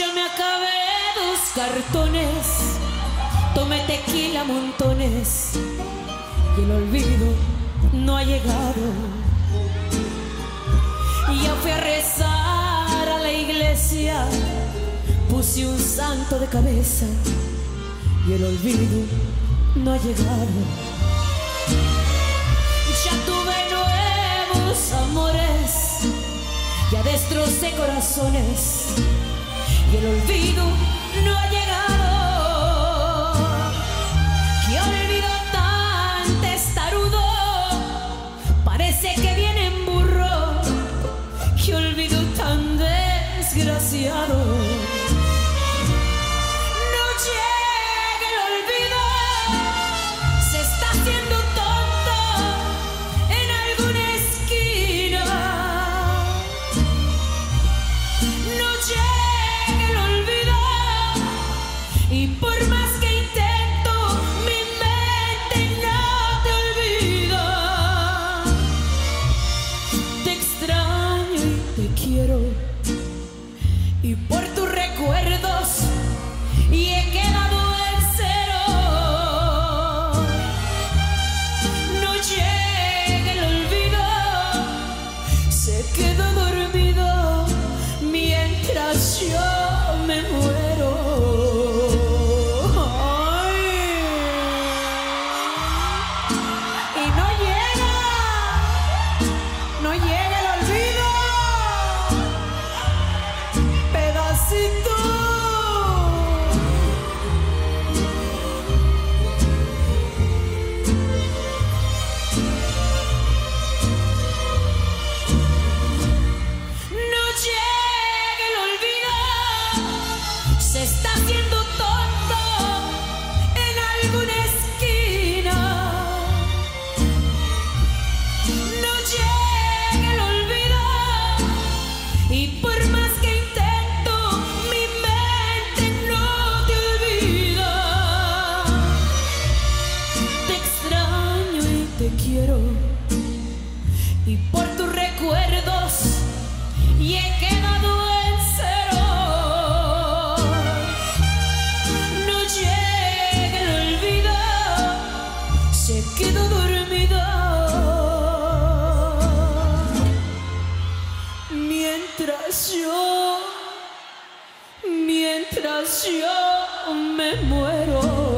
acabé dos cartones, tomé tequila montones. Y el olvido no ha llegado. Y ya fui a rezar a la iglesia, puse un santo de cabeza. Y el olvido no ha llegado. Ya tuve nuevos amores, ya destrocé corazones y el olvido no ha llegado. Que olvido tan testarudo, parece que viene en burro. Que olvido tan desgraciado. Quedó dormido mientras yo me muero. mientras yo me muero.